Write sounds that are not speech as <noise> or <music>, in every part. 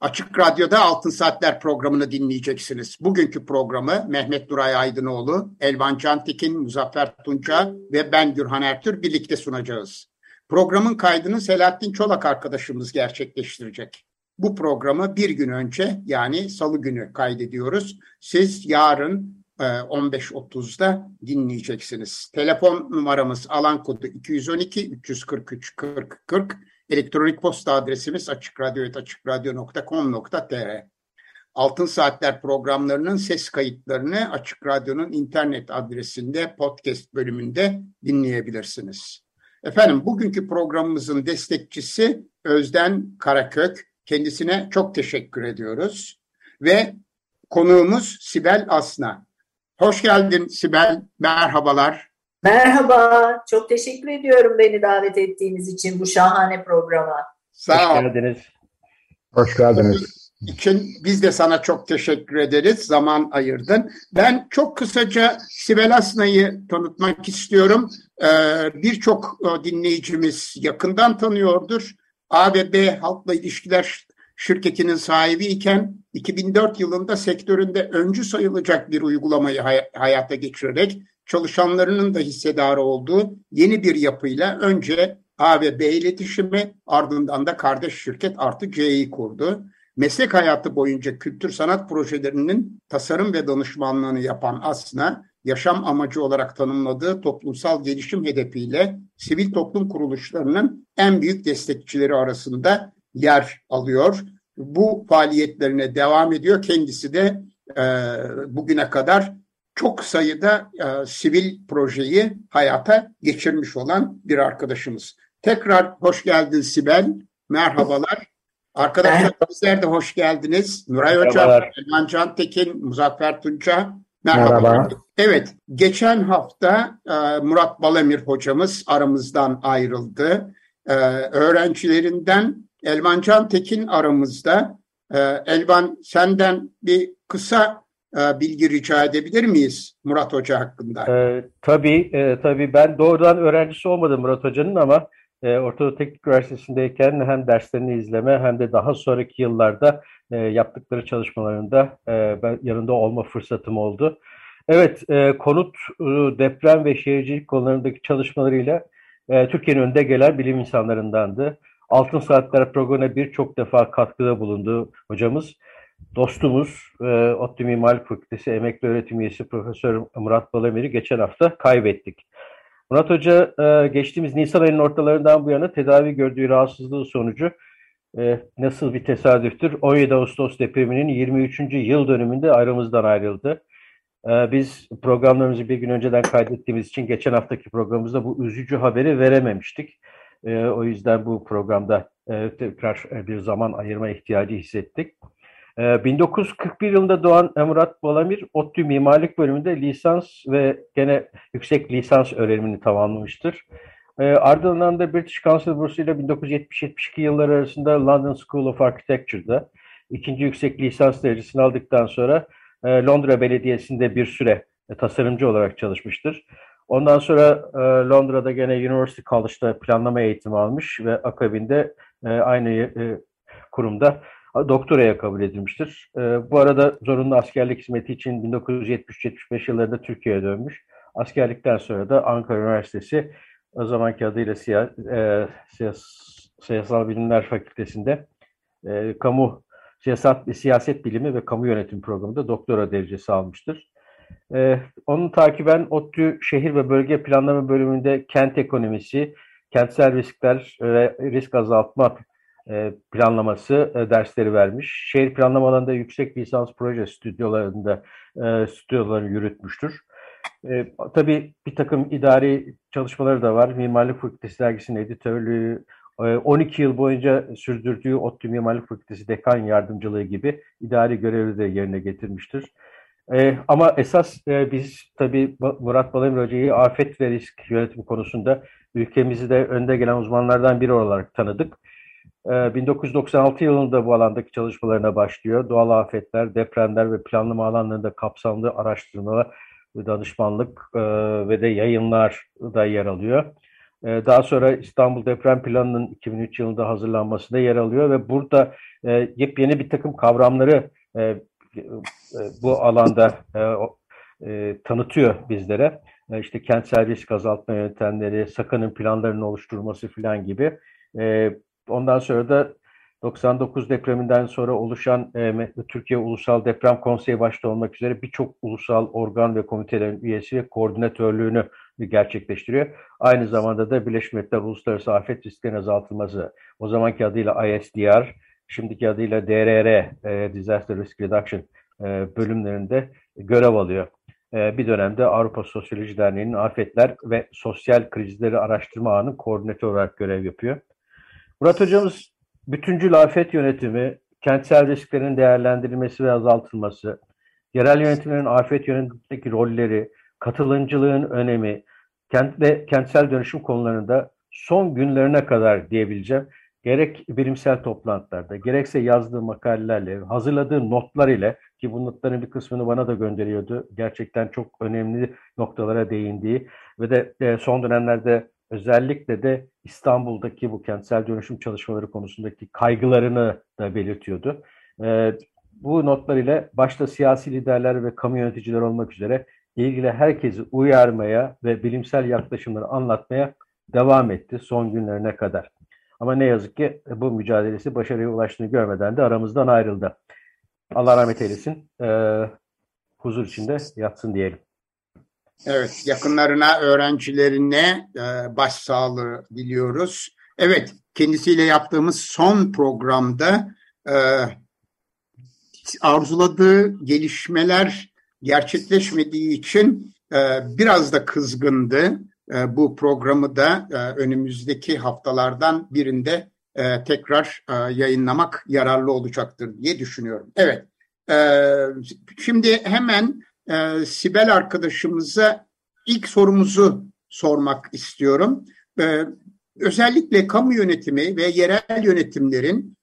Açık Radyo'da Altın Saatler programını dinleyeceksiniz. Bugünkü programı Mehmet Nuray Aydınoğlu, Elvan Cantekin, Muzaffer Tunca ve ben Gürhan Ertür birlikte sunacağız. Programın kaydını Selahattin Çolak arkadaşımız gerçekleştirecek. Bu programı bir gün önce yani salı günü kaydediyoruz. Siz yarın 15.30'da e, dinleyeceksiniz. Telefon numaramız alan kodu 212 343 40 40 Elektronik posta adresimiz açıkradyo.com.tr Altın Saatler programlarının ses kayıtlarını Açık Radyo'nun internet adresinde podcast bölümünde dinleyebilirsiniz. Efendim bugünkü programımızın destekçisi Özden Karakök. Kendisine çok teşekkür ediyoruz. Ve konuğumuz Sibel Asna. Hoş geldin Sibel, merhabalar. Merhaba, çok teşekkür ediyorum beni davet ettiğiniz için bu şahane programa. Sağ ol. Hoş geldiniz. Hoş geldiniz. için biz de sana çok teşekkür ederiz. Zaman ayırdın. Ben çok kısaca Sibel Asna'yı tanıtmak istiyorum. Ee, Birçok e, dinleyicimiz yakından tanıyordur. A ve B Halkla İlişkiler şirketinin sahibi iken 2004 yılında sektöründe öncü sayılacak bir uygulamayı hayata geçirerek çalışanlarının da hissedarı olduğu yeni bir yapıyla önce A ve B iletişimi ardından da kardeş şirket artı C'yi kurdu. Meslek hayatı boyunca kültür sanat projelerinin tasarım ve danışmanlığını yapan Asna, yaşam amacı olarak tanımladığı toplumsal gelişim hedefiyle sivil toplum kuruluşlarının en büyük destekçileri arasında yer alıyor. Bu faaliyetlerine devam ediyor. Kendisi de e, bugüne kadar çok sayıda e, sivil projeyi hayata geçirmiş olan bir arkadaşımız. Tekrar hoş geldin Sibel. Merhabalar. Arkadaşlar sizler de hoş geldiniz. Nuray Hocam, Elman Cantekin, Muzaffer Tunca. Merhaba. Merhaba. Evet, geçen hafta e, Murat Balamir hocamız aramızdan ayrıldı. E, öğrencilerinden Elvan Cantekin aramızda. E, Elvan senden bir kısa bilgi rica edebilir miyiz Murat Hoca hakkında? E, tabii, e, tabii ben doğrudan öğrencisi olmadım Murat Hoca'nın ama e, Orta Teknik Üniversitesi'ndeyken hem derslerini izleme hem de daha sonraki yıllarda e, yaptıkları çalışmalarında e, ben yanında olma fırsatım oldu. Evet, e, konut, e, deprem ve şehircilik konularındaki çalışmalarıyla e, Türkiye'nin önde gelen bilim insanlarındandı. Altın Saatler programına birçok defa katkıda bulundu hocamız dostumuz e, ODTÜ Mimarlık Fakültesi emekli öğretim üyesi Profesör Murat Balamir'i geçen hafta kaybettik. Murat Hoca e, geçtiğimiz Nisan ayının ortalarından bu yana tedavi gördüğü rahatsızlığı sonucu e, nasıl bir tesadüftür 17 Ağustos depreminin 23. yıl dönümünde aramızdan ayrıldı. E, biz programlarımızı bir gün önceden kaydettiğimiz için geçen haftaki programımızda bu üzücü haberi verememiştik. E, o yüzden bu programda e, tekrar bir zaman ayırma ihtiyacı hissettik. 1941 ee, yılında doğan Murat Balamir, ODTÜ Mimarlık bölümünde lisans ve gene yüksek lisans öğrenimini tamamlamıştır. Ee, ardından da British Council bursuyla 1970-72 yılları arasında London School of Architecture'da ikinci yüksek lisans derecesini aldıktan sonra e, Londra Belediyesi'nde bir süre e, tasarımcı olarak çalışmıştır. Ondan sonra e, Londra'da gene University College'da planlama eğitimi almış ve akabinde aynı kurumda doktoraya kabul edilmiştir. E, bu arada zorunlu askerlik hizmeti için 1970-75 yıllarında Türkiye'ye dönmüş. Askerlikten sonra da Ankara Üniversitesi o zamanki adıyla siya, e, siyas, Siyasal Bilimler Fakültesi'nde e, kamu siyasat, siyaset bilimi ve kamu yönetim programında doktora derecesi almıştır. E, onun takiben ODTÜ Şehir ve Bölge Planlama bölümünde kent ekonomisi, kentsel riskler ve risk azaltma planlaması e, dersleri vermiş. Şehir planlama alanında yüksek lisans proje stüdyolarında e, stüdyolarını yürütmüştür. E, tabii bir takım idari çalışmaları da var. Mimarlık Fakültesi dergisinin editörlüğü, 12 e, yıl boyunca sürdürdüğü ODTÜ Mimarlık Fakültesi dekan yardımcılığı gibi idari görevi de yerine getirmiştir. E, ama esas e, biz tabii Murat Balamir Hoca'yı afet ve risk yönetimi konusunda ülkemizi de önde gelen uzmanlardan biri olarak tanıdık. E, 1996 yılında bu alandaki çalışmalarına başlıyor. Doğal afetler, depremler ve planlama alanlarında kapsamlı araştırma, danışmanlık e, ve de yayınlar da yer alıyor. E, daha sonra İstanbul Deprem Planı'nın 2003 yılında hazırlanmasında yer alıyor ve burada e, yepyeni bir takım kavramları bu alanda tanıtıyor bizlere. İşte kentsel risk azaltma yöntemleri, sakının planlarının oluşturulması filan gibi. Ondan sonra da 99 depreminden sonra oluşan Türkiye Ulusal Deprem Konseyi başta olmak üzere birçok ulusal organ ve komitelerin üyesi ve koordinatörlüğünü gerçekleştiriyor. Aynı zamanda da Birleşmiş Milletler Uluslararası Afet Risklerinin Azaltılması, o zamanki adıyla ISDR, şimdiki adıyla DRR, e, Disaster Risk Reduction e, bölümlerinde görev alıyor. E, bir dönemde Avrupa Sosyoloji Derneği'nin afetler ve sosyal krizleri araştırma ağının koordinatör olarak görev yapıyor. Murat Hocamız bütüncül afet yönetimi, kentsel risklerin değerlendirilmesi ve azaltılması, yerel yönetimlerin afet yönetimindeki rolleri, katılımcılığın önemi, kent ve kentsel dönüşüm konularında son günlerine kadar diyebileceğim gerek bilimsel toplantılarda, gerekse yazdığı makalelerle, hazırladığı notlar ile ki bu notların bir kısmını bana da gönderiyordu. Gerçekten çok önemli noktalara değindiği ve de e, son dönemlerde özellikle de İstanbul'daki bu kentsel dönüşüm çalışmaları konusundaki kaygılarını da belirtiyordu. E, bu notlar ile başta siyasi liderler ve kamu yöneticiler olmak üzere ilgili herkesi uyarmaya ve bilimsel yaklaşımları anlatmaya devam etti son günlerine kadar. Ama ne yazık ki bu mücadelesi başarıya ulaştığını görmeden de aramızdan ayrıldı. Allah rahmet eylesin. Ee, huzur içinde yatsın diyelim. Evet, yakınlarına, öğrencilerine e, başsağlığı diliyoruz. Evet, kendisiyle yaptığımız son programda e, arzuladığı gelişmeler gerçekleşmediği için e, biraz da kızgındı. E, bu programı da e, önümüzdeki haftalardan birinde e, tekrar yayınlamak yararlı olacaktır diye düşünüyorum. Evet, şimdi hemen Sibel arkadaşımıza ilk sorumuzu sormak istiyorum. Özellikle kamu yönetimi ve yerel yönetimlerin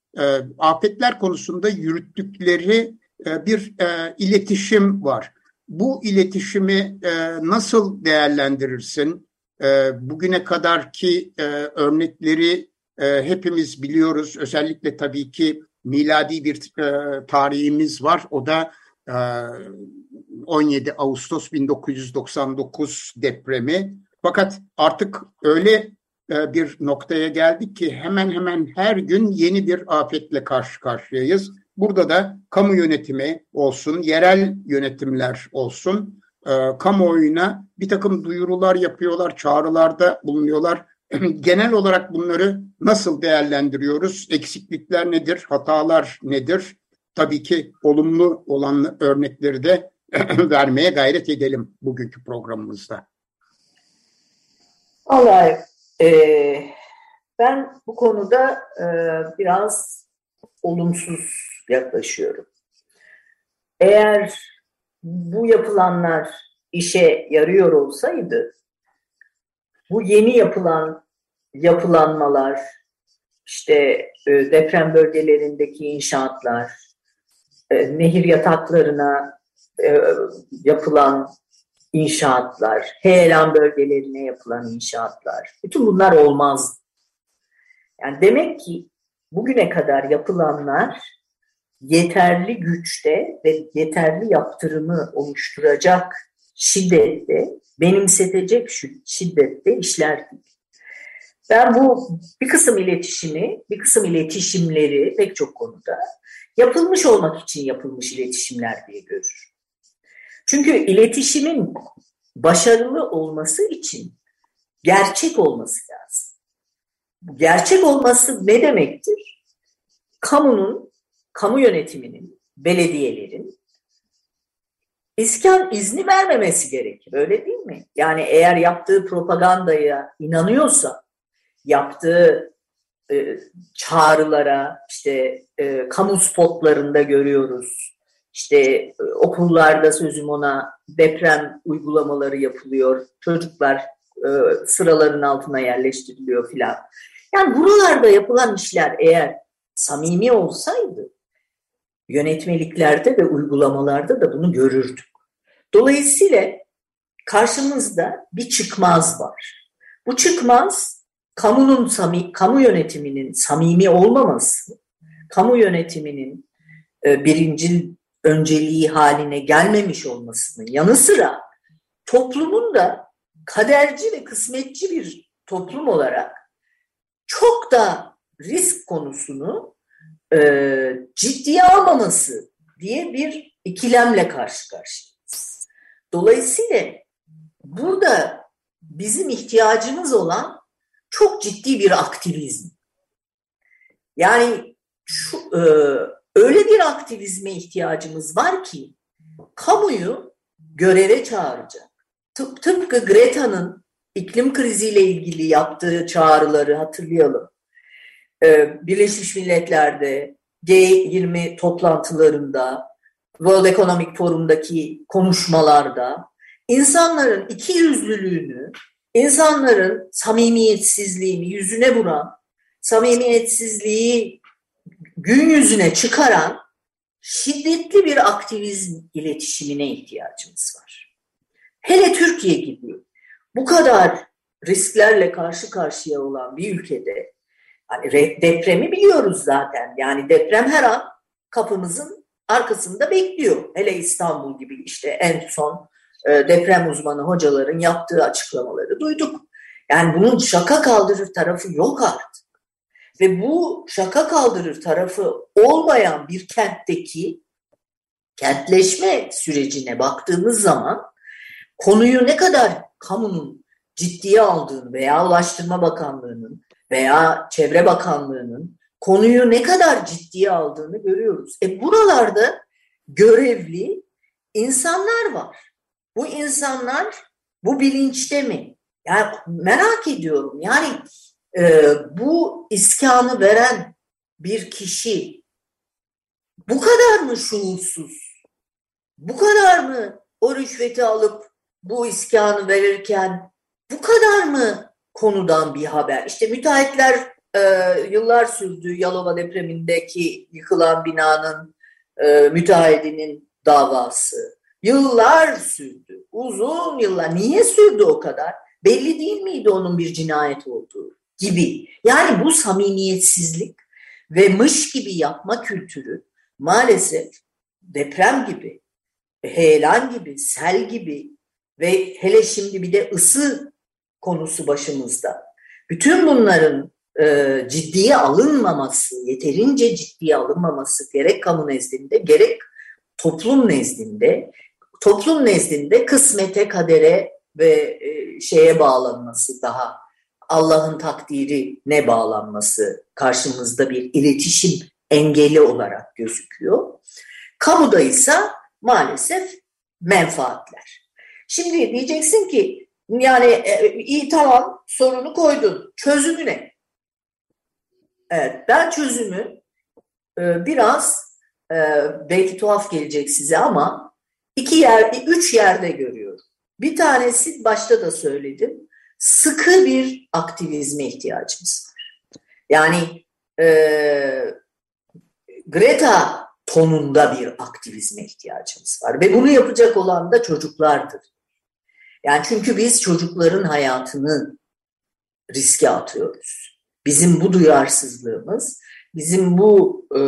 afetler konusunda yürüttükleri bir iletişim var. Bu iletişimi nasıl değerlendirirsin? e, bugüne kadarki e, örnekleri e, hepimiz biliyoruz. Özellikle tabii ki miladi bir e, tarihimiz var. O da e, 17 Ağustos 1999 depremi. Fakat artık öyle bir noktaya geldik ki hemen hemen her gün yeni bir afetle karşı karşıyayız. Burada da kamu yönetimi olsun, yerel yönetimler olsun kamuoyuna bir takım duyurular yapıyorlar, çağrılarda bulunuyorlar. <clears throat> Genel olarak bunları nasıl değerlendiriyoruz? Eksiklikler nedir? Hatalar nedir? Tabii ki olumlu olan örnekleri de <clears throat> vermeye gayret edelim bugünkü programımızda. Vallahi e, ben bu konuda e, biraz olumsuz yaklaşıyorum. Eğer bu yapılanlar işe yarıyor olsaydı bu yeni yapılan yapılanmalar işte e, deprem bölgelerindeki inşaatlar e, nehir yataklarına e, yapılan inşaatlar, heyelan bölgelerine yapılan inşaatlar, bütün bunlar olmaz. Yani demek ki bugüne kadar yapılanlar yeterli güçte ve yeterli yaptırımı oluşturacak şiddette, benimsetecek şiddette işler değil. Ben bu bir kısım iletişimi, bir kısım iletişimleri pek çok konuda yapılmış olmak için yapılmış iletişimler diye görürüm. Çünkü iletişimin başarılı olması için gerçek olması lazım. Gerçek olması ne demektir? Kamunun kamu yönetiminin, belediyelerin iskan izni vermemesi gerekir. Öyle değil mi? Yani eğer yaptığı propagandaya inanıyorsa, yaptığı e, çağrılara, işte e, kamu spotlarında görüyoruz. İşte e, okullarda sözüm ona deprem uygulamaları yapılıyor. Çocuklar e, sıraların altına yerleştiriliyor filan. Yani buralarda yapılan işler eğer samimi olsaydı yönetmeliklerde ve uygulamalarda da bunu görürdük. Dolayısıyla karşımızda bir çıkmaz var. Bu çıkmaz kamunun kamu yönetiminin samimi olmaması, kamu yönetiminin e, birinci önceliği haline gelmemiş olmasının yanı sıra toplumun da kaderci ve kısmetçi bir toplum olarak çok da risk konusunu e, ciddiye almaması diye bir ikilemle karşı karşıyayız. Dolayısıyla burada bizim ihtiyacımız olan çok ciddi bir aktivizm. Yani şu, e, öyle bir aktivizme ihtiyacımız var ki kamuyu göreve çağıracak. Tıp, tıpkı Greta'nın iklim kriziyle ilgili yaptığı çağrıları hatırlayalım. Ee, Birleşmiş Milletler'de G20 toplantılarında, World Economic Forum'daki konuşmalarda insanların iki yüzlülüğünü, insanların samimiyetsizliğini yüzüne vuran, samimiyetsizliği gün yüzüne çıkaran şiddetli bir aktivizm iletişimine ihtiyacımız var. Hele Türkiye gibi bu kadar risklerle karşı karşıya olan bir ülkede hani depremi biliyoruz zaten. Yani deprem her an kapımızın arkasında bekliyor. Hele İstanbul gibi işte en son e, deprem uzmanı hocaların yaptığı açıklamaları duyduk. Yani bunun şaka kaldırır tarafı yok artık. Ve bu şaka kaldırır tarafı olmayan bir kentteki kentleşme sürecine baktığımız zaman konuyu ne kadar kamunun ciddiye aldığını veya Ulaştırma Bakanlığı'nın veya Çevre Bakanlığı'nın konuyu ne kadar ciddiye aldığını görüyoruz. E buralarda görevli insanlar var. Bu insanlar bu bilinçte mi? Yani merak ediyorum. Yani e, bu iskanı veren bir kişi bu kadar mı şuursuz? Bu kadar mı o rüşveti alıp bu iskanı verirken bu kadar mı konudan bir haber? İşte müteahhitler e, yıllar sürdü Yalova depremindeki yıkılan binanın e, müteahhidinin davası. Yıllar sürdü. Uzun yıllar. Niye sürdü o kadar? Belli değil miydi onun bir cinayet olduğu gibi. Yani bu samimiyetsizlik ve mış gibi yapma kültürü maalesef deprem gibi, heyelan gibi, sel gibi ve hele şimdi bir de ısı konusu başımızda. Bütün bunların e, ciddiye alınmaması, yeterince ciddiye alınmaması gerek kamu nezdinde gerek toplum nezdinde, toplum nezdinde kısmete, kadere ve e, şeye bağlanması daha Allah'ın takdiri ne bağlanması karşımızda bir iletişim engeli olarak gözüküyor. Kamuda ise maalesef menfaatler. Şimdi diyeceksin ki yani e, iyi tamam sorunu koydun. Çözümü ne? Evet ben çözümü e, biraz e, belki tuhaf gelecek size ama iki yer, üç yerde görüyorum. Bir tanesi başta da söyledim. Sıkı bir aktivizme ihtiyacımız var. Yani e, Greta tonunda bir aktivizme ihtiyacımız var. Ve bunu yapacak olan da çocuklardır. Yani çünkü biz çocukların hayatını riske atıyoruz. Bizim bu duyarsızlığımız, bizim bu e,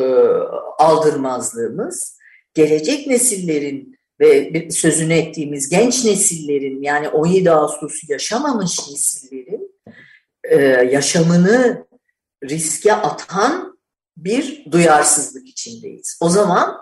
aldırmazlığımız gelecek nesillerin ve sözünü ettiğimiz genç nesillerin yani 17 Ağustos'u yaşamamış nesillerin e, yaşamını riske atan bir duyarsızlık içindeyiz. O zaman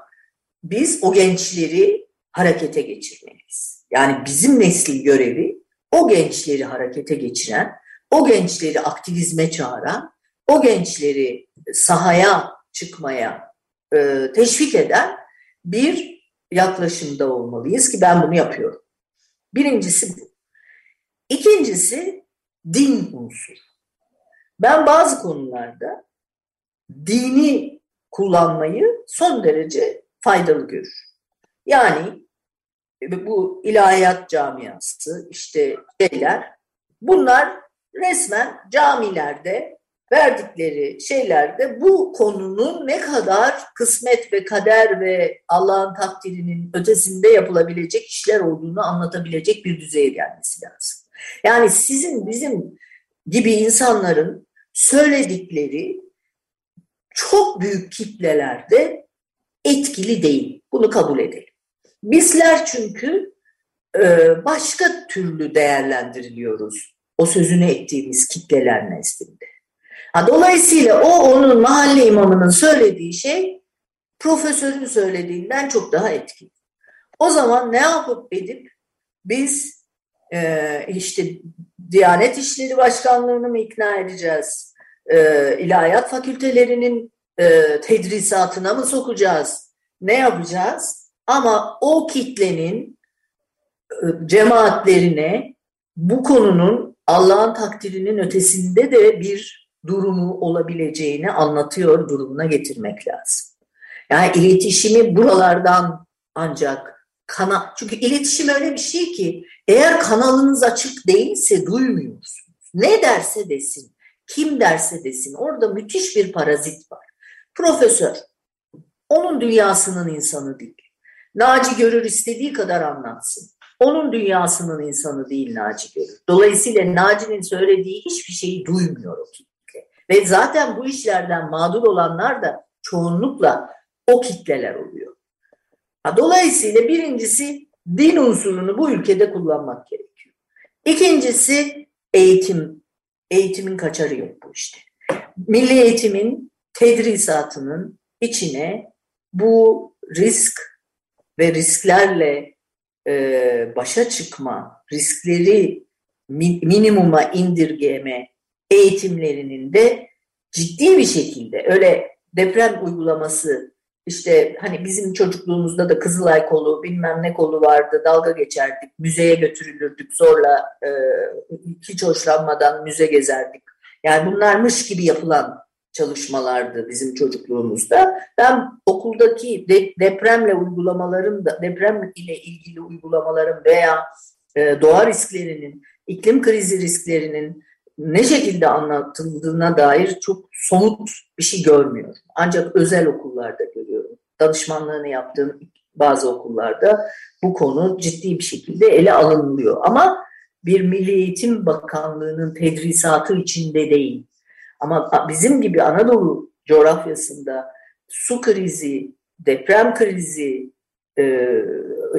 biz o gençleri harekete geçirmeliyiz. Yani bizim neslin görevi o gençleri harekete geçiren, o gençleri aktivizme çağıran, o gençleri sahaya çıkmaya e, teşvik eden bir yaklaşımda olmalıyız ki ben bunu yapıyorum. Birincisi bu. İkincisi din unsuru. Ben bazı konularda dini kullanmayı son derece faydalı görür. Yani bu ilahiyat camiası işte şeyler bunlar resmen camilerde verdikleri şeylerde bu konunun ne kadar kısmet ve kader ve Allah'ın takdirinin ötesinde yapılabilecek işler olduğunu anlatabilecek bir düzeye gelmesi lazım. Yani sizin bizim gibi insanların söyledikleri çok büyük kitlelerde etkili değil. Bunu kabul edelim. Bizler çünkü e, başka türlü değerlendiriliyoruz o sözünü ettiğimiz kitleler nezdinde. Dolayısıyla o onun mahalle imamının söylediği şey profesörün söylediğinden çok daha etkili. O zaman ne yapıp edip biz e, işte Diyanet İşleri Başkanlığı'nı mı ikna edeceğiz? E, ilahiyat fakültelerinin e, tedrisatına mı sokacağız? Ne yapacağız? Ama o kitlenin e, cemaatlerine bu konunun Allah'ın takdirinin ötesinde de bir durumu olabileceğini anlatıyor durumuna getirmek lazım. Yani iletişimi buralardan ancak kana çünkü iletişim öyle bir şey ki eğer kanalınız açık değilse duymuyorsunuz. Ne derse desin, kim derse desin orada müthiş bir parazit var. Profesör, onun dünyasının insanı değil. Naci Görür istediği kadar anlatsın. Onun dünyasının insanı değil Naci Görür. Dolayısıyla Naci'nin söylediği hiçbir şeyi duymuyor o. Ve zaten bu işlerden mağdur olanlar da çoğunlukla o kitleler oluyor. Dolayısıyla birincisi din unsurunu bu ülkede kullanmak gerekiyor. İkincisi eğitim. Eğitimin kaçarı yok bu işte. Milli eğitimin tedrisatının içine bu risk ve risklerle e, başa çıkma, riskleri minimuma indirgeme eğitimlerinin de ciddi bir şekilde öyle deprem uygulaması işte hani bizim çocukluğumuzda da Kızılay kolu bilmem ne kolu vardı dalga geçerdik müzeye götürülürdük zorla e, hiç hoşlanmadan müze gezerdik yani bunlarmış gibi yapılan çalışmalardı bizim çocukluğumuzda. Ben okuldaki de, depremle uygulamaların da deprem ile ilgili uygulamaların veya e, doğa risklerinin, iklim krizi risklerinin ne şekilde anlatıldığına dair çok somut bir şey görmüyorum. Ancak özel okullarda görüyorum. Danışmanlığını yaptığım bazı okullarda bu konu ciddi bir şekilde ele alınıyor. Ama bir Milli Eğitim Bakanlığı'nın tedrisatı içinde değil. Ama bizim gibi Anadolu coğrafyasında su krizi, deprem krizi, e,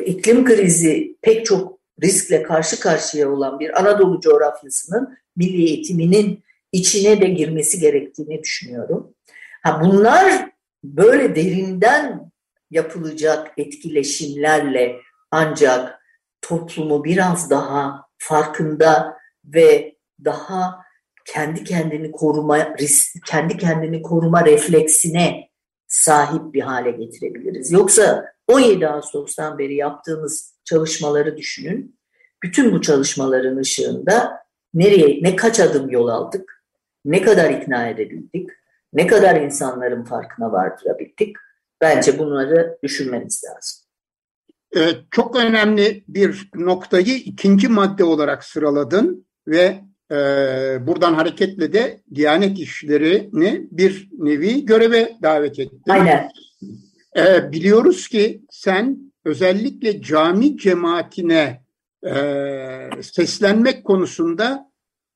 iklim krizi pek çok riskle karşı karşıya olan bir Anadolu coğrafyasının milli eğitiminin içine de girmesi gerektiğini düşünüyorum. Ha bunlar böyle derinden yapılacak etkileşimlerle ancak toplumu biraz daha farkında ve daha kendi kendini koruma kendi kendini koruma refleksine sahip bir hale getirebiliriz. Yoksa 17 Ağustos'tan beri yaptığımız çalışmaları düşünün. Bütün bu çalışmaların ışığında nereye ne kaç adım yol aldık? Ne kadar ikna edebildik? Ne kadar insanların farkına vardırabildik? Bence bunları düşünmemiz lazım. Evet, çok önemli bir noktayı ikinci madde olarak sıraladın ve e, buradan hareketle de Diyanet işlerini bir nevi göreve davet ettin. Aynen. E, biliyoruz ki sen özellikle cami cemaatine e, seslenmek konusunda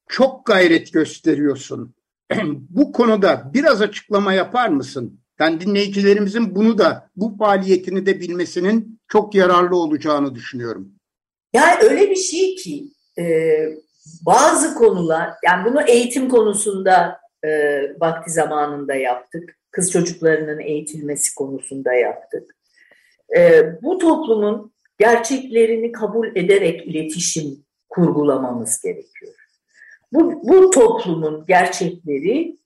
çok gayret gösteriyorsun. <clears throat> bu konuda biraz açıklama yapar mısın? Ben dinleyicilerimizin bunu da bu faaliyetini de bilmesinin çok yararlı olacağını düşünüyorum. Yani öyle bir şey ki e, bazı konular, yani bunu eğitim konusunda e, vakti zamanında yaptık. Kız çocuklarının eğitilmesi konusunda yaptık. E, bu toplumun gerçeklerini kabul ederek iletişim kurgulamamız gerekiyor. Bu, bu toplumun gerçekleri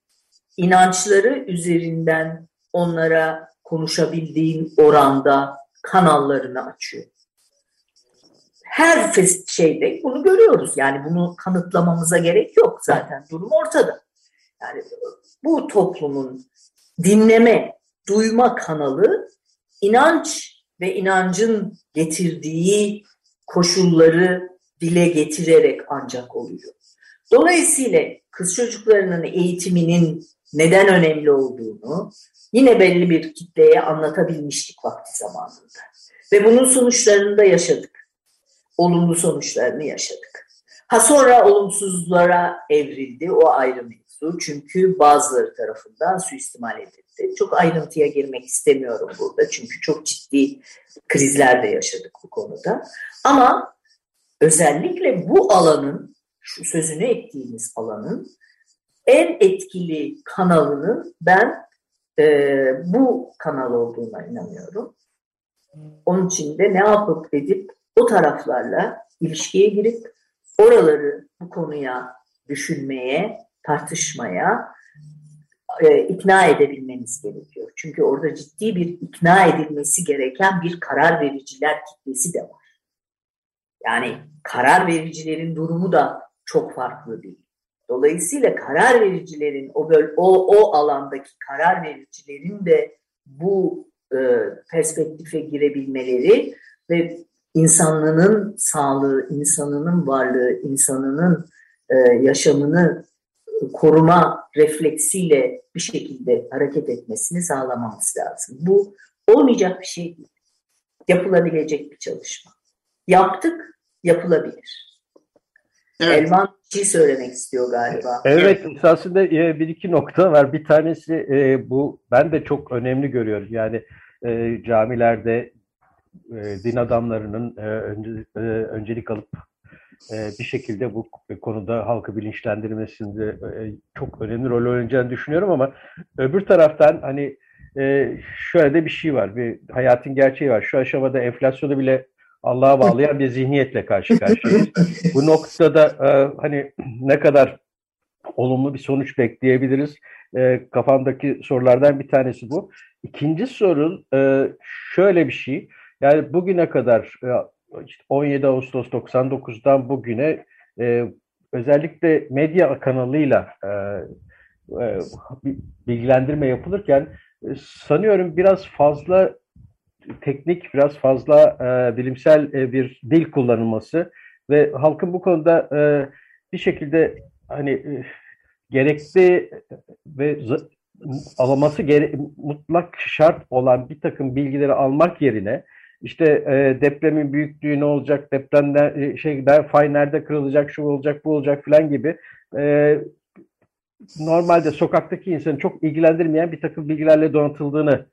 inançları üzerinden onlara konuşabildiğin oranda kanallarını açıyor. Her şeyde bunu görüyoruz. Yani bunu kanıtlamamıza gerek yok zaten. Durum ortada. Yani bu toplumun dinleme, duyma kanalı inanç ve inancın getirdiği koşulları dile getirerek ancak oluyor. Dolayısıyla kız çocuklarının eğitiminin neden önemli olduğunu yine belli bir kitleye anlatabilmiştik vakti zamanında. Ve bunun sonuçlarını da yaşadık. Olumlu sonuçlarını yaşadık. Ha sonra olumsuzlara evrildi o ayrı mevzu. Çünkü bazıları tarafından suistimal edildi. Çok ayrıntıya girmek istemiyorum burada. Çünkü çok ciddi krizler de yaşadık bu konuda. Ama özellikle bu alanın, şu sözünü ettiğimiz alanın en etkili kanalının ben e, bu kanal olduğuna inanıyorum. Onun için de ne yapıp edip o taraflarla ilişkiye girip oraları bu konuya düşünmeye, tartışmaya e, ikna edebilmemiz gerekiyor. Çünkü orada ciddi bir ikna edilmesi gereken bir karar vericiler kitlesi de var. Yani karar vericilerin durumu da çok farklı değil. Dolayısıyla karar vericilerin o böl o o alandaki karar vericilerin de bu e, perspektife girebilmeleri ve insanlığının sağlığı, insanının varlığı, insanının e, yaşamını koruma refleksiyle bir şekilde hareket etmesini sağlamamız lazım. Bu olmayacak bir şey değil. Yapılabilecek bir çalışma. Yaptık, yapılabilir. Evet. Elvan bir şey söylemek istiyor galiba. Evet, esasında e, bir iki nokta var. Bir tanesi e, bu, ben de çok önemli görüyorum. Yani e, camilerde din adamlarının öncelik alıp bir şekilde bu konuda halkı bilinçlendirmesinde çok önemli rol oynayacağını düşünüyorum ama öbür taraftan hani şöyle de bir şey var, bir hayatın gerçeği var. Şu aşamada enflasyonu bile Allah'a bağlayan bir zihniyetle karşı karşıyayız. Bu noktada e, hani ne kadar olumlu bir sonuç bekleyebiliriz? E, kafamdaki sorulardan bir tanesi bu. İkinci sorun e, şöyle bir şey. Yani bugüne kadar e, işte 17 Ağustos 99'dan bugüne e, özellikle medya kanalıyla e, e, bilgilendirme yapılırken e, sanıyorum biraz fazla teknik, biraz fazla e, bilimsel e, bir dil kullanılması ve halkın bu konuda e, bir şekilde hani e, gerekli ve alınması gere mutlak şart olan bir takım bilgileri almak yerine işte e, depremin büyüklüğü ne olacak, depremden e, şey fay nerede kırılacak, şu olacak, bu olacak filan gibi e, normalde sokaktaki insanı çok ilgilendirmeyen bir takım bilgilerle donatıldığını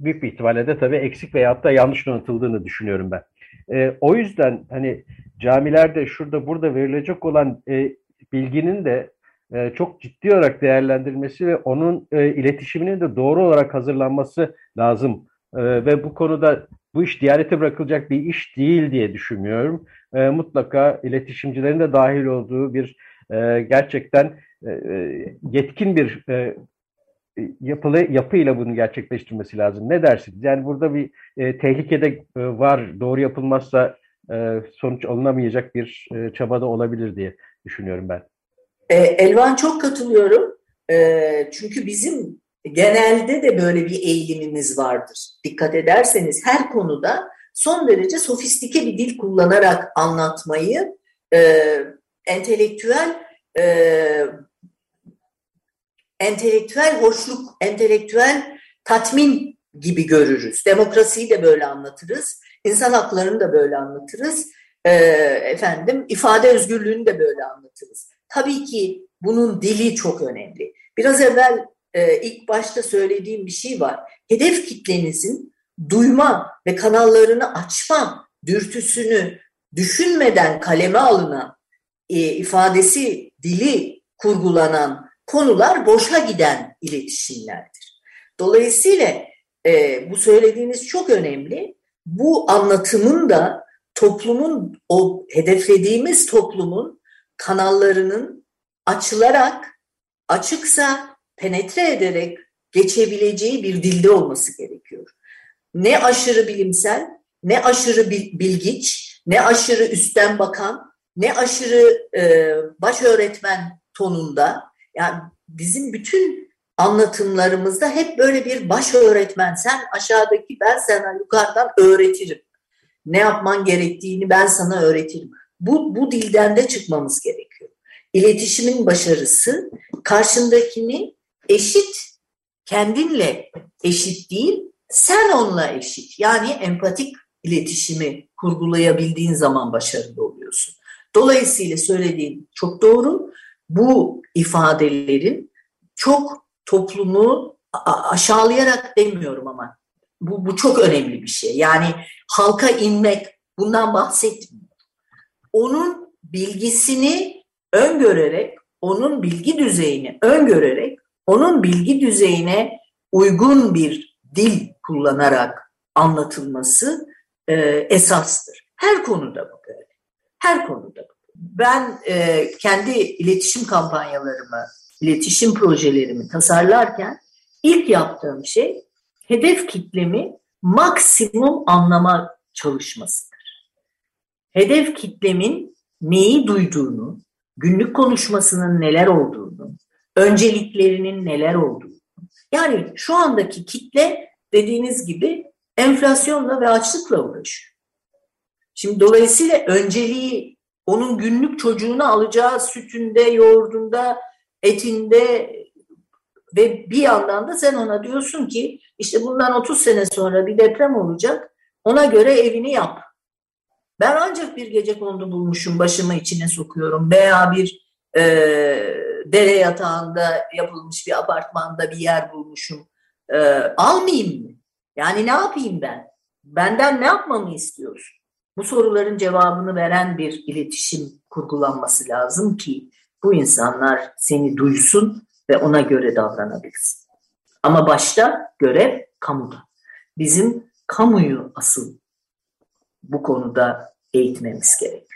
büyük bir ihtimalle de tabii eksik veyahut da yanlış donatıldığını düşünüyorum ben. E, o yüzden hani camilerde şurada burada verilecek olan e, bilginin de e, çok ciddi olarak değerlendirilmesi ve onun e, iletişiminin de doğru olarak hazırlanması lazım. E, ve bu konuda bu iş Diyanete bırakılacak bir iş değil diye düşünmüyorum. E, mutlaka iletişimcilerin de dahil olduğu bir e, gerçekten e, e yetkin bir e, yapılı yapıyla bunu gerçekleştirmesi lazım. Ne dersiniz? Yani burada bir e, tehlikede e, var. Doğru yapılmazsa e, sonuç alınamayacak bir e, çabada olabilir diye düşünüyorum ben. E, Elvan çok katılıyorum. E, çünkü bizim genelde de böyle bir eğilimimiz vardır. Dikkat ederseniz her konuda son derece sofistike bir dil kullanarak anlatmayı e, entelektüel e, entelektüel hoşluk, entelektüel tatmin gibi görürüz. Demokrasiyi de böyle anlatırız. İnsan haklarını da böyle anlatırız. E, efendim ifade özgürlüğünü de böyle anlatırız. Tabii ki bunun dili çok önemli. Biraz evvel e, ilk başta söylediğim bir şey var. Hedef kitlenizin duyma ve kanallarını açma dürtüsünü düşünmeden kaleme alınan e, ifadesi, dili kurgulanan konular boşa giden iletişimlerdir. Dolayısıyla e, bu söylediğiniz çok önemli. Bu anlatımın da toplumun, o hedeflediğimiz toplumun kanallarının açılarak, açıksa penetre ederek geçebileceği bir dilde olması gerekiyor. ne aşırı bilimsel, ne aşırı bilgiç, ne aşırı üstten bakan, ne aşırı e, baş öğretmen tonunda. Yani bizim bütün anlatımlarımızda hep böyle bir baş öğretmen. Sen aşağıdaki ben sana yukarıdan öğretirim. Ne yapman gerektiğini ben sana öğretirim. Bu, bu dilden de çıkmamız gerekiyor. İletişimin başarısı karşındakini eşit, kendinle eşit değil, sen onunla eşit. Yani empatik iletişimi kurgulayabildiğin zaman başarılı oluyorsun. Dolayısıyla söylediğin çok doğru. Bu ifadelerin çok toplumu aşağılayarak demiyorum ama bu, bu çok önemli bir şey. Yani halka inmek bundan bahsetmiyor. Onun bilgisini öngörerek, onun bilgi düzeyini öngörerek, onun bilgi düzeyine uygun bir dil kullanarak anlatılması e, esastır. Her konuda bu böyle. Her konuda bu. Ben e, kendi iletişim kampanyalarımı, iletişim projelerimi tasarlarken ilk yaptığım şey hedef kitlemi maksimum anlama çalışmasıdır. Hedef kitlemin neyi duyduğunu, günlük konuşmasının neler olduğunu, önceliklerinin neler olduğunu. Yani şu andaki kitle dediğiniz gibi enflasyonla ve açlıkla uğraşıyor. Şimdi dolayısıyla önceliği onun günlük çocuğunu alacağı sütünde, yoğurdunda, etinde ve bir yandan da sen ona diyorsun ki işte bundan 30 sene sonra bir deprem olacak. Ona göre evini yap. Ben ancak bir gece kondu bulmuşum başımı içine sokuyorum veya bir e, dere yatağında yapılmış bir apartmanda bir yer bulmuşum. E, almayayım mı? Yani ne yapayım ben? Benden ne yapmamı istiyorsun? Bu soruların cevabını veren bir iletişim kurgulanması lazım ki bu insanlar seni duysun ve ona göre davranabilsin. Ama başta görev kamuda. Bizim kamuyu asıl bu konuda eğitmemiz gerekiyor.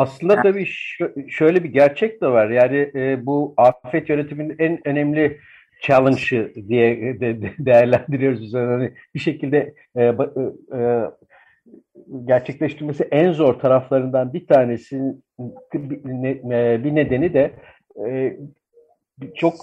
Aslında yani. tabii şöyle bir gerçek de var. Yani e, bu afet yönetiminin en önemli challenge'ı diye de, de, <laughs> değerlendiriyoruz biz. Yani bir şekilde e, e, e, gerçekleştirmesi en zor taraflarından bir tanesi bir nedeni de e, çok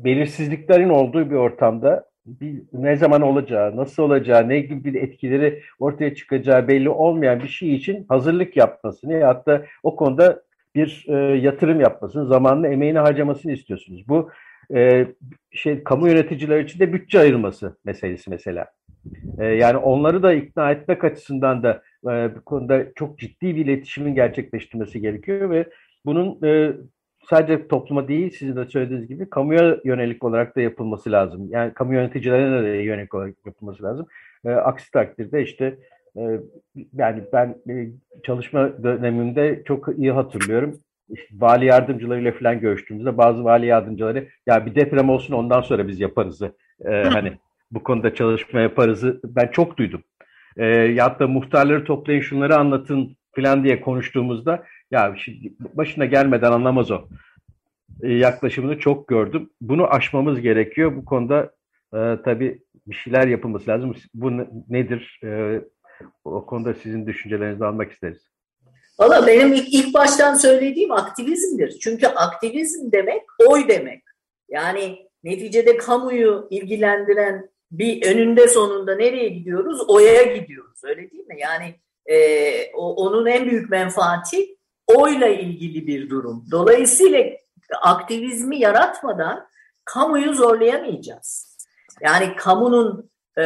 belirsizliklerin olduğu bir ortamda bir, ne zaman olacağı, nasıl olacağı, ne gibi bir etkileri ortaya çıkacağı belli olmayan bir şey için hazırlık yapmasını hatta o konuda bir e, yatırım yapmasını, zamanını, emeğini harcamasını istiyorsunuz. Bu e, şey kamu yöneticiler için de bütçe ayırması meselesi mesela. E, yani onları da ikna etmek açısından da e, bu konuda çok ciddi bir iletişimin gerçekleştirmesi gerekiyor ve bunun e, sadece topluma değil sizin de söylediğiniz gibi kamuya yönelik olarak da yapılması lazım. Yani kamu yöneticilerine de yönelik olarak yapılması lazım. E, aksi takdirde işte e, yani ben e, çalışma döneminde çok iyi hatırlıyorum. İşte vali yardımcılarıyla falan görüştüğümüzde bazı vali yardımcıları ya bir deprem olsun ondan sonra biz yaparızı e, hani bu konuda çalışma yaparızı ben çok duydum. E, ya da muhtarları toplayın şunları anlatın falan diye konuştuğumuzda ya şimdi başına gelmeden anlamaz o. E, yaklaşımını çok gördüm. Bunu aşmamız gerekiyor. Bu konuda e, tabii bir şeyler yapılması lazım. Bu nedir? E, o konuda sizin düşüncelerinizi almak isteriz. Valla benim ilk, ilk baştan söylediğim aktivizmdir. Çünkü aktivizm demek oy demek. Yani neticede kamuyu ilgilendiren bir önünde sonunda nereye gidiyoruz? Oya gidiyoruz. Öyle değil mi? Yani e, o, onun en büyük menfaati oyla ilgili bir durum. Dolayısıyla aktivizmi yaratmadan kamuyu zorlayamayacağız. Yani kamunun e,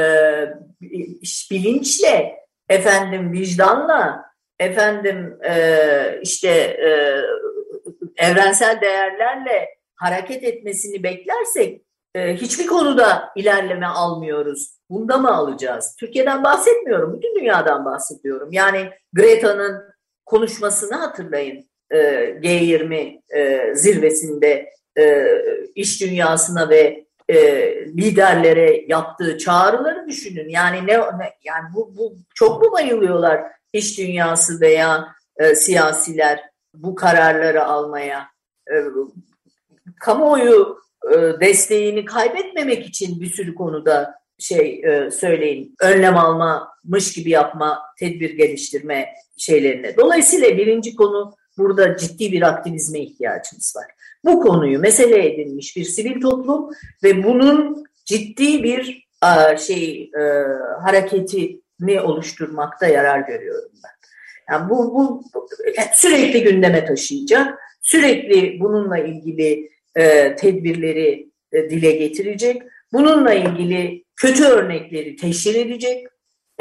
bilinçle, efendim vicdanla, efendim e, işte e, evrensel değerlerle hareket etmesini beklersek e, hiçbir konuda ilerleme almıyoruz. Bunda mı alacağız? Türkiye'den bahsetmiyorum, bütün dünyadan bahsediyorum. Yani Greta'nın konuşmasını hatırlayın e, G20 e, zirvesinde e, iş dünyasına ve e, liderlere yaptığı çağrıları düşünün. Yani ne, yani bu, bu çok mu bayılıyorlar iş dünyası veya siyasiler bu kararları almaya? Kamuoyu desteğini kaybetmemek için bir sürü konuda şey e, söyleyin önlem almamış gibi yapma, tedbir geliştirme şeylerine. Dolayısıyla birinci konu burada ciddi bir aktivizme ihtiyacımız var. Bu konuyu mesele edinmiş bir sivil toplum ve bunun ciddi bir e, şey e, hareketini oluşturmakta yarar görüyorum ben. Yani bu, bu sürekli gündeme taşıyacak, sürekli bununla ilgili e, tedbirleri e, dile getirecek, bununla ilgili kötü örnekleri teşhir edecek.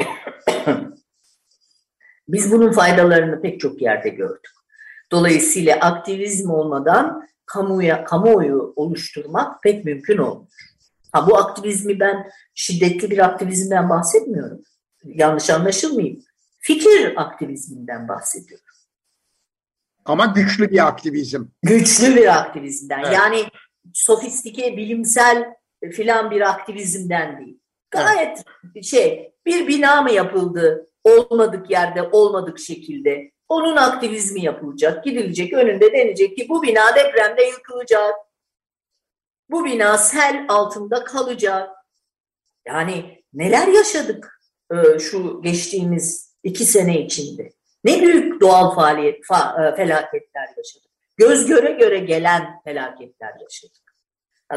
<coughs> Biz bunun faydalarını pek çok yerde gördük. Dolayısıyla aktivizm olmadan kamuya, kamuoyu oluşturmak pek mümkün olmuyor. Ha, bu aktivizmi ben şiddetli bir aktivizmden bahsetmiyorum. Yanlış anlaşılmayayım. Fikir aktivizminden bahsediyorum. Ama güçlü bir aktivizm. Güçlü bir aktivizmden. Evet. Yani sofistike, bilimsel filan bir aktivizmden değil. Gayet evet. şey, bir bina mı yapıldı olmadık yerde, olmadık şekilde? Onun aktivizmi yapılacak, gidilecek, önünde denecek ki bu bina depremde yıkılacak. Bu bina sel altında kalacak. Yani neler yaşadık e, şu geçtiğimiz iki sene içinde. Ne büyük doğal faaliyet, fa, e, felaketler yaşadık. Göz göre göre gelen felaketler yaşadık.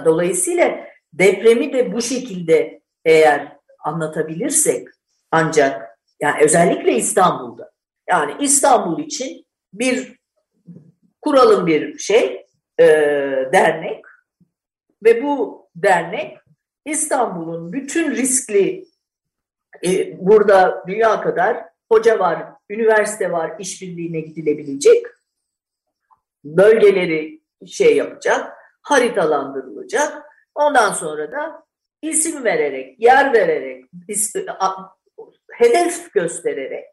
Dolayısıyla depremi de bu şekilde eğer anlatabilirsek ancak yani özellikle İstanbul'da yani İstanbul için bir kuralım bir şey e, dernek ve bu dernek İstanbul'un bütün riskli e, burada dünya kadar hoca var, üniversite var, işbirliğine gidilebilecek bölgeleri şey yapacak, haritalandırılacak. Ondan sonra da isim vererek, yer vererek, hedef göstererek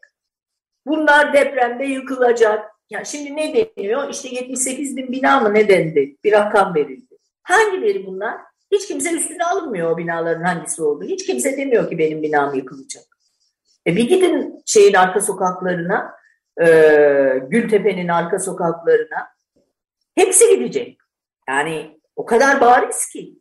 bunlar depremde yıkılacak. Ya şimdi ne deniyor? İşte 78 bin bina mı ne dendi? Bir rakam verildi. Hangileri bunlar? Hiç kimse üstüne alınmıyor o binaların hangisi olduğu. Hiç kimse demiyor ki benim binam yıkılacak. E bir gidin şeyin arka sokaklarına, e, Gültepe'nin arka sokaklarına. Hepsi gidecek. Yani o kadar bariz ki.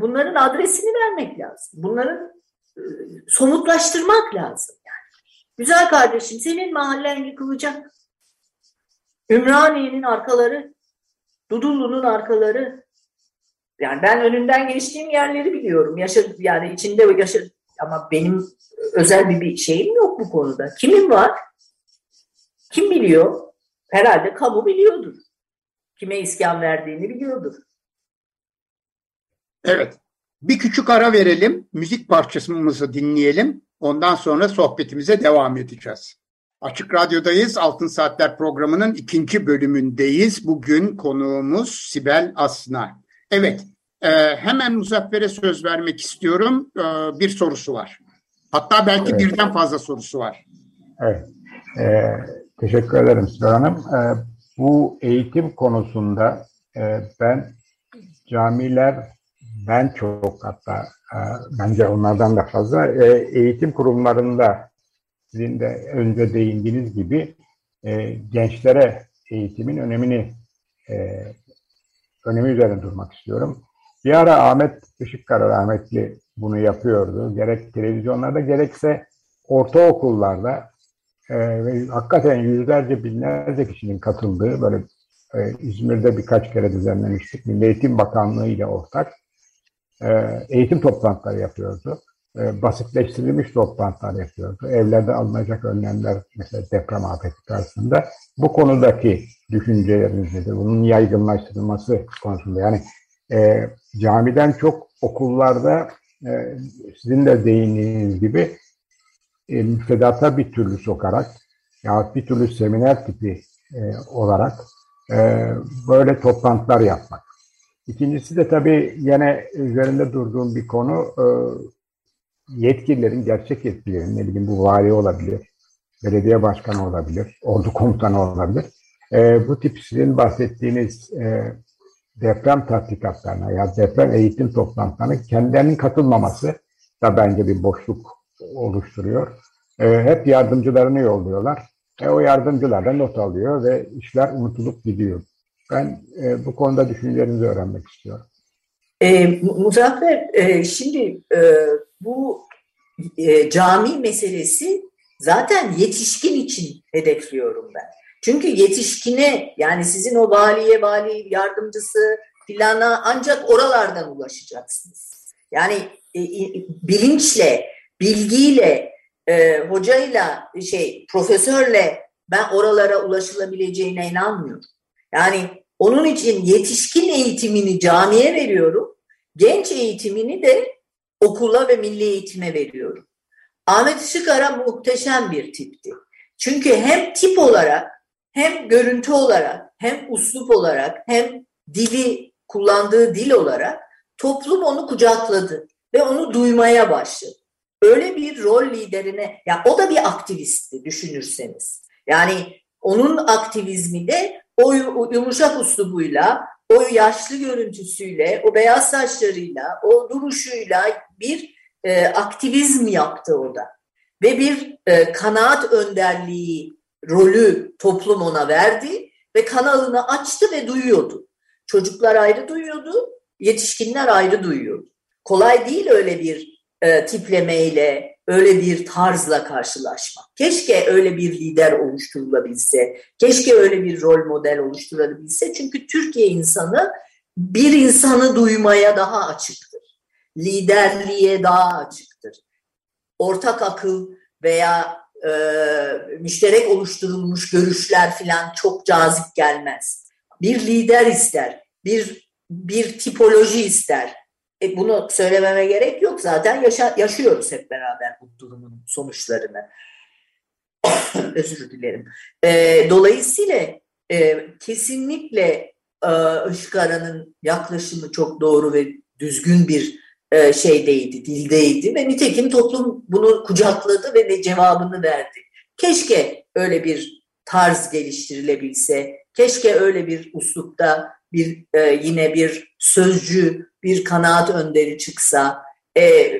Bunların adresini vermek lazım. Bunların e, somutlaştırmak lazım. Yani. Güzel kardeşim senin mahallen yıkılacak. Ümraniye'nin arkaları, Dudullu'nun arkaları. Yani ben önünden geçtiğim yerleri biliyorum. Yaşadım yani içinde yaşadım. Ama benim özel bir, bir şeyim yok bu konuda. Kimin var? Kim biliyor? Herhalde kamu biliyordur. Kime iskan verdiğini biliyordur. Evet. Bir küçük ara verelim. Müzik parçasımızı dinleyelim. Ondan sonra sohbetimize devam edeceğiz. Açık Radyo'dayız. Altın Saatler programının ikinci bölümündeyiz. Bugün konuğumuz Sibel Asna. Evet, e, hemen Muzaffer'e söz vermek istiyorum. E, bir sorusu var. Hatta belki evet. birden fazla sorusu var. Evet. E, teşekkür ederim Sibel Hanım. E, bu eğitim konusunda e, ben camiler ben çok hatta e, bence onlardan da fazla e, eğitim kurumlarında sizin de önce değindiğiniz gibi e, gençlere eğitimin önemini önemi üzerine durmak istiyorum. Bir ara Ahmet Işıkkara rahmetli bunu yapıyordu. Gerek televizyonlarda gerekse ortaokullarda e, ve hakikaten yüzlerce binlerce kişinin katıldığı böyle e, İzmir'de birkaç kere düzenlemiştik. Milli Eğitim Bakanlığı ile ortak e, eğitim toplantıları yapıyordu. E, basitleştirilmiş toplantılar yapıyordu. Evlerde alınacak önlemler mesela deprem afeti karşısında bu konudaki düşünceleriniz nedir? Bunun yaygınlaştırılması konusunda yani e, camiden çok okullarda e, sizin de değindiğiniz gibi e, müfredata bir türlü sokarak ya bir türlü seminer tipi e, olarak e, böyle toplantılar yapmak. İkincisi de tabii yine üzerinde durduğum bir konu e, yetkililerin, gerçek yetkililerin, ne bileyim bu vali olabilir, belediye başkanı olabilir, ordu komutanı olabilir. E, bu tip sizin bahsettiğiniz e, deprem tatbikatlarına ya deprem eğitim toplantılarına kendilerinin katılmaması da bence bir boşluk oluşturuyor. hep yardımcılarını yolluyorlar. E, o yardımcılar da not alıyor ve işler unutulup gidiyor. Ben e, bu konuda düşüncelerinizi öğrenmek istiyorum. E, Muzaffer, e, şimdi e, bu e, cami meselesi zaten yetişkin için hedefliyorum ben. Çünkü yetişkine yani sizin o valiye, vali yardımcısı plana ancak oralardan ulaşacaksınız. Yani e, bilinçle, bilgiyle, e, hocayla, şey profesörle ben oralara ulaşılabileceğine inanmıyorum. Yani onun için yetişkin eğitimini camiye veriyorum. Genç eğitimini de okula ve milli eğitime veriyorum. Ahmet Işıkara muhteşem bir tipti. Çünkü hem tip olarak hem görüntü olarak hem uslup olarak hem dili kullandığı dil olarak toplum onu kucakladı ve onu duymaya başladı. Öyle bir rol liderine, ya o da bir aktivistti düşünürseniz. Yani onun aktivizmi de o yumuşak uslubuyla, o yaşlı görüntüsüyle, o beyaz saçlarıyla, o duruşuyla bir e, aktivizm yaptı o da. Ve bir e, kanaat önderliği rolü toplum ona verdi ve kanalını açtı ve duyuyordu. Çocuklar ayrı duyuyordu, yetişkinler ayrı duyuyordu. Kolay değil öyle bir e, tiplemeyle, öyle bir tarzla karşılaşmak. Keşke öyle bir lider oluşturulabilse, keşke öyle bir rol model oluşturulabilse. Çünkü Türkiye insanı bir insanı duymaya daha açıktır. Liderliğe daha açıktır. Ortak akıl veya e, müşterek oluşturulmuş görüşler falan çok cazip gelmez. Bir lider ister, bir bir tipoloji ister. E bunu söylememe gerek yok zaten yaşa, yaşıyoruz hep beraber bu durumun sonuçlarını. <coughs> Özür dilerim. E, dolayısıyla e, kesinlikle e, Işkara'nın yaklaşımı çok doğru ve düzgün bir e, şeydeydi, dildeydi ve nitekim toplum bunu kucakladı ve de cevabını verdi. Keşke öyle bir tarz geliştirilebilse, keşke öyle bir uslupta bir e, yine bir sözcü, bir kanaat önderi çıksa, e,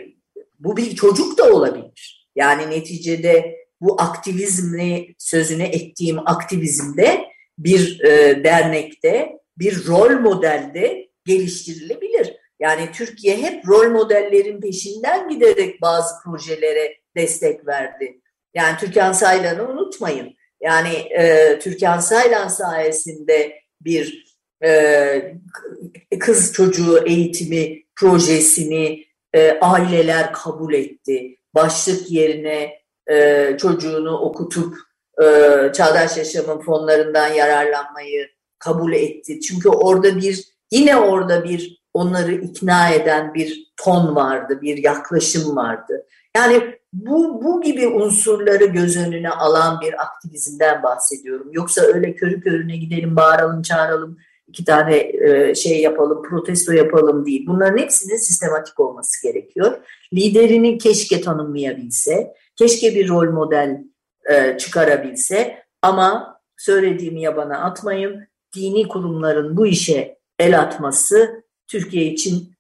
bu bir çocuk da olabilir. Yani neticede bu aktivizmini sözüne ettiğim aktivizmde bir e, dernekte, bir rol modelde geliştirilebilir. Yani Türkiye hep rol modellerin peşinden giderek bazı projelere destek verdi. Yani Türkan Saylan'ı unutmayın. Yani e, Türkan Saylan sayesinde bir kız çocuğu eğitimi projesini e, aileler kabul etti. Başlık yerine e, çocuğunu okutup e, çağdaş yaşamın fonlarından yararlanmayı kabul etti. Çünkü orada bir yine orada bir onları ikna eden bir ton vardı, bir yaklaşım vardı. Yani bu, bu gibi unsurları göz önüne alan bir aktivizmden bahsediyorum. Yoksa öyle körü körüne gidelim, bağıralım, çağıralım, iki tane e, şey yapalım, protesto yapalım değil. Bunların hepsinin sistematik olması gerekiyor. Liderini keşke tanımlayabilse, keşke bir rol model e, çıkarabilse ama söylediğimi yabana atmayın, dini kurumların bu işe el atması Türkiye için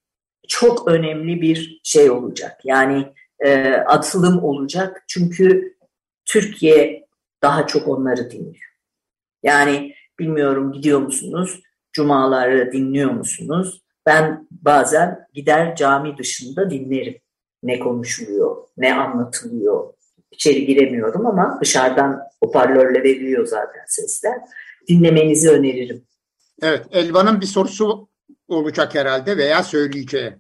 çok önemli bir şey olacak. Yani e, atılım olacak. Çünkü Türkiye daha çok onları dinliyor. Yani bilmiyorum gidiyor musunuz? Cumaları dinliyor musunuz? Ben bazen gider cami dışında dinlerim. Ne konuşuluyor, ne anlatılıyor. İçeri giremiyorum ama dışarıdan hoparlörle veriliyor zaten sesler. Dinlemenizi öneririm. Evet, Elvan'ın bir sorusu olacak herhalde veya söyleyeceği.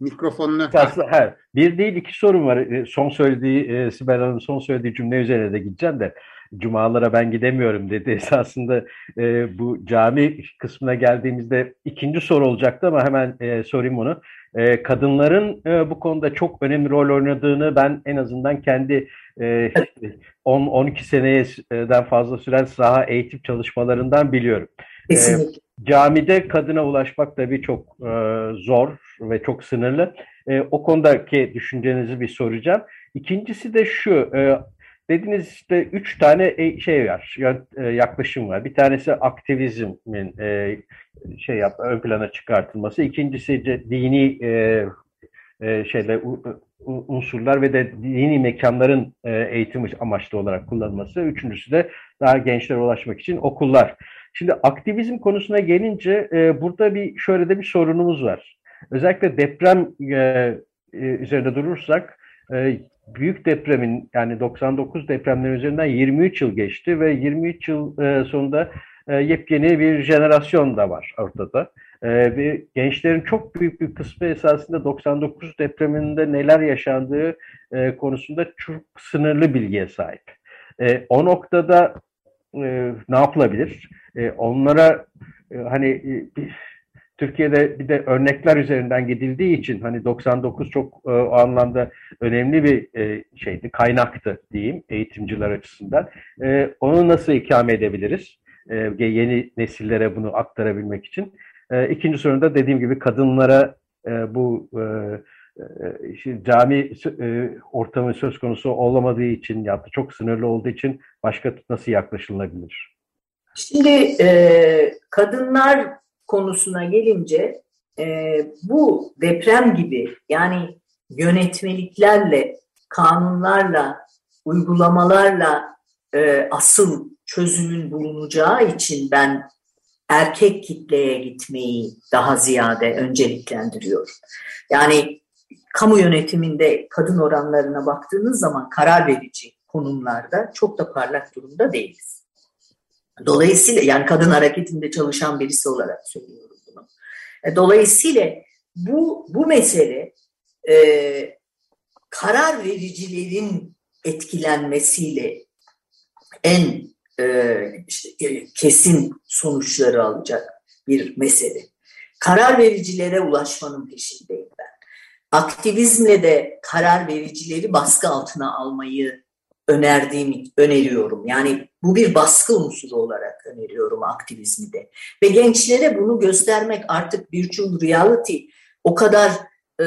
Mikrofonunu... Aslında, Bir değil iki sorun var. E, son söylediği, e, Sibel Hanım'ın son söylediği cümle üzerine de gideceğim de. Cumalara ben gidemiyorum dedi. <laughs> Esasında e, bu cami kısmına geldiğimizde ikinci soru olacaktı ama hemen e, sorayım onu. E, kadınların e, bu konuda çok önemli rol oynadığını ben en azından kendi e, <laughs> 10-12 seneden fazla süren saha eğitim çalışmalarından biliyorum. Kesinlikle. E, camide kadına ulaşmak tabii çok e, zor ve çok sınırlı. E, o konudaki düşüncenizi bir soracağım. İkincisi de şu, e, dediniz işte üç tane e, şey var, e, yaklaşım var. Bir tanesi aktivizmin e, şey yap, ön plana çıkartılması. İkincisi de dini e, e, şeyle unsurlar ve de dini mekanların e, eğitim amaçlı olarak kullanılması. Üçüncüsü de daha gençlere ulaşmak için okullar. Şimdi aktivizm konusuna gelince e, burada bir şöyle de bir sorunumuz var. Özellikle deprem e, e, üzerinde durursak e, büyük depremin yani 99 depremlerin üzerinden 23 yıl geçti ve 23 yıl e, sonunda e, yepyeni bir jenerasyon da var ortada. E, ve gençlerin çok büyük bir kısmı esasında 99 depreminde neler yaşandığı e, konusunda çok sınırlı bilgiye sahip. E, o noktada e, ne yapılabilir? E, onlara e, hani e, Türkiye'de bir de örnekler üzerinden gidildiği için hani 99 çok e, o anlamda önemli bir e, şeydi, kaynaktı diyeyim eğitimciler açısından. E, onu nasıl ikame edebiliriz? E, yeni nesillere bunu aktarabilmek için. E, ikinci sorun dediğim gibi kadınlara e, bu e, e, cami e, ortamı söz konusu olamadığı için ya da çok sınırlı olduğu için başka nasıl yaklaşılabilir? Şimdi e, kadınlar konusuna gelince e, bu deprem gibi yani yönetmeliklerle, kanunlarla, uygulamalarla asıl çözümün bulunacağı için ben erkek kitleye gitmeyi daha ziyade önceliklendiriyorum. Yani kamu yönetiminde kadın oranlarına baktığınız zaman karar verici konumlarda çok da parlak durumda değiliz. Dolayısıyla yani kadın hareketinde çalışan birisi olarak söylüyorum bunu. E, dolayısıyla bu, bu mesele e, karar vericilerin etkilenmesiyle en e, işte, e, kesin sonuçları alacak bir mesele. Karar vericilere ulaşmanın peşindeyim. Aktivizmle de karar vericileri baskı altına almayı önerdiğimi öneriyorum. Yani bu bir baskı unsuru olarak öneriyorum aktivizmi de. Ve gençlere bunu göstermek artık virtual reality o kadar e,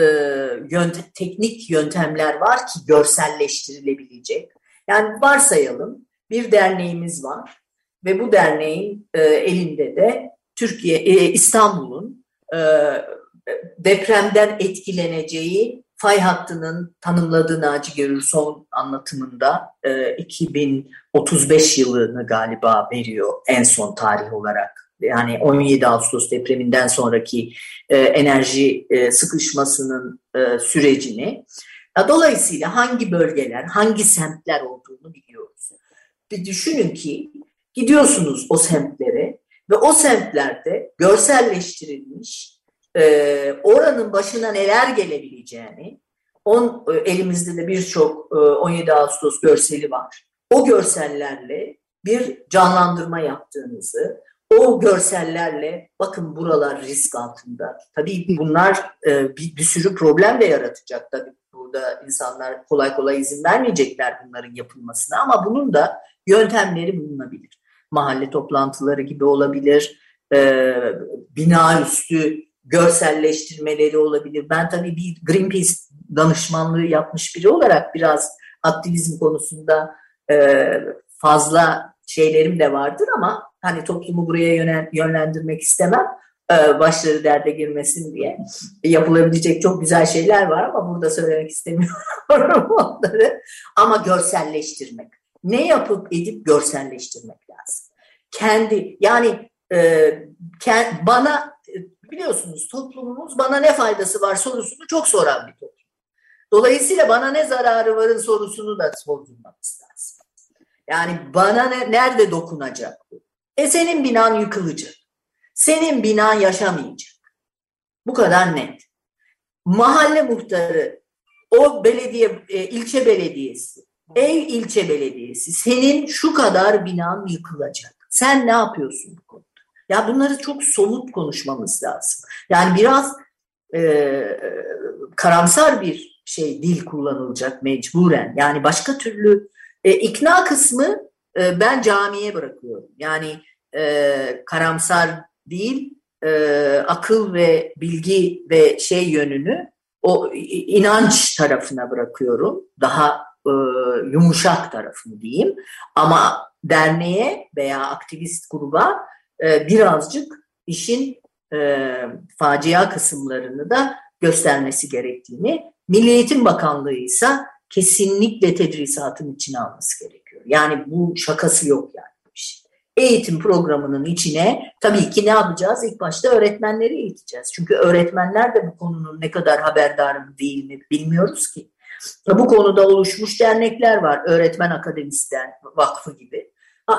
yöntem, teknik yöntemler var ki görselleştirilebilecek. Yani varsayalım bir derneğimiz var ve bu derneğin e, elinde de Türkiye, e, İstanbul'un e, depremden etkileneceği fay hattının tanımladığı Naci Görür son anlatımında e, 2035 yılını galiba veriyor en son tarih olarak. Yani 17 Ağustos depreminden sonraki e, enerji e, sıkışmasının e, sürecini. Dolayısıyla hangi bölgeler, hangi semtler olduğunu biliyoruz. Bir düşünün ki gidiyorsunuz o semtlere ve o semtlerde görselleştirilmiş e, oranın başına neler gelebileceğini, on, e, elimizde de birçok e, 17 Ağustos görseli var. O görsellerle bir canlandırma yaptığınızı, o görsellerle bakın buralar risk altında. Tabii bunlar e, bir, bir sürü problem de yaratacak tabii. Burada insanlar kolay kolay izin vermeyecekler bunların yapılmasına ama bunun da yöntemleri bulunabilir. Mahalle toplantıları gibi olabilir, e, bina üstü görselleştirmeleri olabilir. Ben tabii bir Greenpeace danışmanlığı yapmış biri olarak biraz aktivizm konusunda e, fazla şeylerim de vardır ama hani toplumu buraya yönel, yönlendirmek istemem. E, başları derde girmesin diye. Yapılabilecek çok güzel şeyler var ama burada söylemek istemiyorum <laughs> onları. Ama görselleştirmek. Ne yapıp edip görselleştirmek lazım. Kendi yani e, kend, bana biliyorsunuz toplumumuz bana ne faydası var sorusunu çok soran bir toplum. Dolayısıyla bana ne zararı varın sorusunu da sordurmamız lazım. Yani bana ne, nerede dokunacak bu? E senin binan yıkılacak. Senin binan yaşamayacak. Bu kadar net. Mahalle muhtarı, o belediye, e, ilçe belediyesi, ev ilçe belediyesi, senin şu kadar binan yıkılacak. Sen ne yapıyorsun bu konuda? Ya bunları çok somut konuşmamız lazım. Yani biraz e, karamsar bir şey dil kullanılacak mecburen. Yani başka türlü e, ikna kısmı e, ben camiye bırakıyorum. Yani e, karamsar değil, e, akıl ve bilgi ve şey yönünü o inanç tarafına bırakıyorum. Daha e, yumuşak tarafını diyeyim. Ama derneğe veya aktivist gruba e, birazcık işin e, facia kısımlarını da göstermesi gerektiğini, Milli Eğitim Bakanlığı ise kesinlikle tedrisatın içine alması gerekiyor. Yani bu şakası yok yani eğitim programının içine tabii ki ne yapacağız? İlk başta öğretmenleri eğiteceğiz. Çünkü öğretmenler de bu konunun ne kadar haberdar mı değil mi bilmiyoruz ki. Bu konuda oluşmuş dernekler var. Öğretmen Akademisi Vakfı gibi.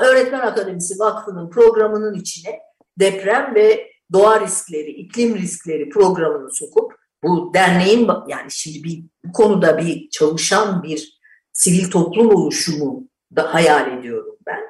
Öğretmen Akademisi Vakfı'nın programının içine deprem ve doğa riskleri, iklim riskleri programını sokup bu derneğin yani şimdi bir bu konuda bir çalışan bir sivil toplum oluşumu da hayal ediyorum ben.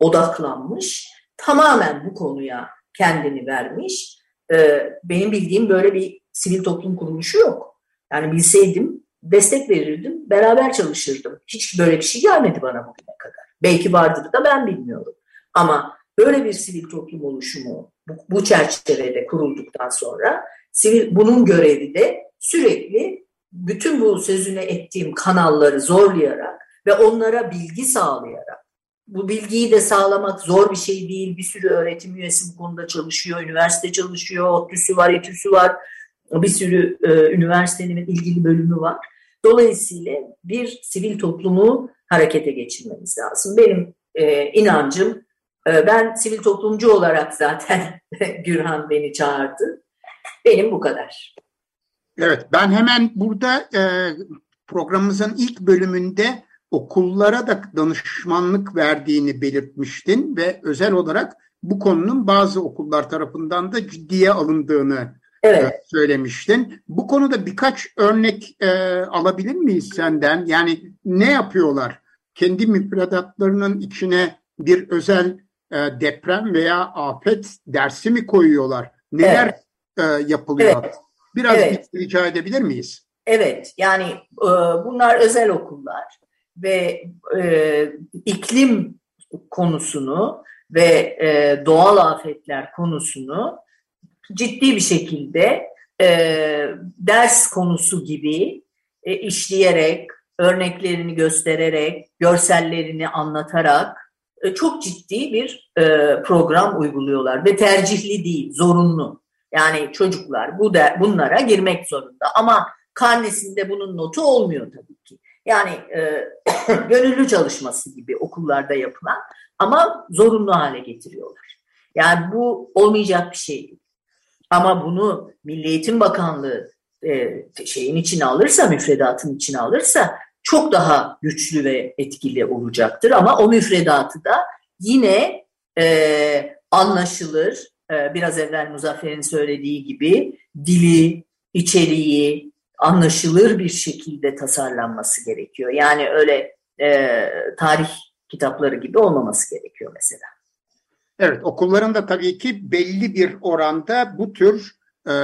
Odaklanmış, tamamen bu konuya kendini vermiş. Ee, benim bildiğim böyle bir sivil toplum kuruluşu yok. Yani bilseydim destek verirdim, beraber çalışırdım. Hiç böyle bir şey gelmedi bana bugüne kadar. Belki vardır da ben bilmiyorum. Ama böyle bir sivil toplum oluşumu bu, bu çerçevede kurulduktan sonra sivil bunun görevi de sürekli bütün bu sözüne ettiğim kanalları zorlayarak ve onlara bilgi sağlayarak bu bilgiyi de sağlamak zor bir şey değil. Bir sürü öğretim üyesi bu konuda çalışıyor, üniversite çalışıyor, ODTÜ'sü var, ETÜ'sü var. Bir sürü e, üniversitenin ilgili bölümü var. Dolayısıyla bir sivil toplumu harekete geçirmemiz lazım. Benim e, inancım, e, ben sivil toplumcu olarak zaten <laughs> Gürhan beni çağırdı. Benim bu kadar. Evet, ben hemen burada e, programımızın ilk bölümünde okullara da danışmanlık verdiğini belirtmiştin ve özel olarak bu konunun bazı okullar tarafından da ciddiye alındığını evet. söylemiştin. Bu konuda birkaç örnek e, alabilir miyiz senden? Yani ne yapıyorlar? Kendi müfredatlarının içine bir özel e, deprem veya afet dersi mi koyuyorlar? Neler evet. e, yapılıyor? Evet. Biraz evet. rica edebilir miyiz? Evet, yani e, bunlar özel okullar ve e, iklim konusunu ve e, doğal afetler konusunu ciddi bir şekilde e, ders konusu gibi e, işleyerek, örneklerini göstererek, görsellerini anlatarak e, çok ciddi bir e, program uyguluyorlar ve tercihli değil, zorunlu. Yani çocuklar bu de, bunlara girmek zorunda ama karnesinde bunun notu olmuyor tabii ki. Yani e, <coughs> gönüllü çalışması gibi okullarda yapılan ama zorunlu hale getiriyorlar. Yani bu olmayacak bir şey değil. Ama bunu Milli Eğitim Bakanlığı e, şeyin içine alırsa, müfredatın içine alırsa çok daha güçlü ve etkili olacaktır. Ama o müfredatı da yine e, anlaşılır, e, biraz evvel Muzaffer'in söylediği gibi dili, içeriği anlaşılır bir şekilde tasarlanması gerekiyor. Yani öyle e, tarih kitapları gibi olmaması gerekiyor mesela. Evet, okulların da tabii ki belli bir oranda bu tür e,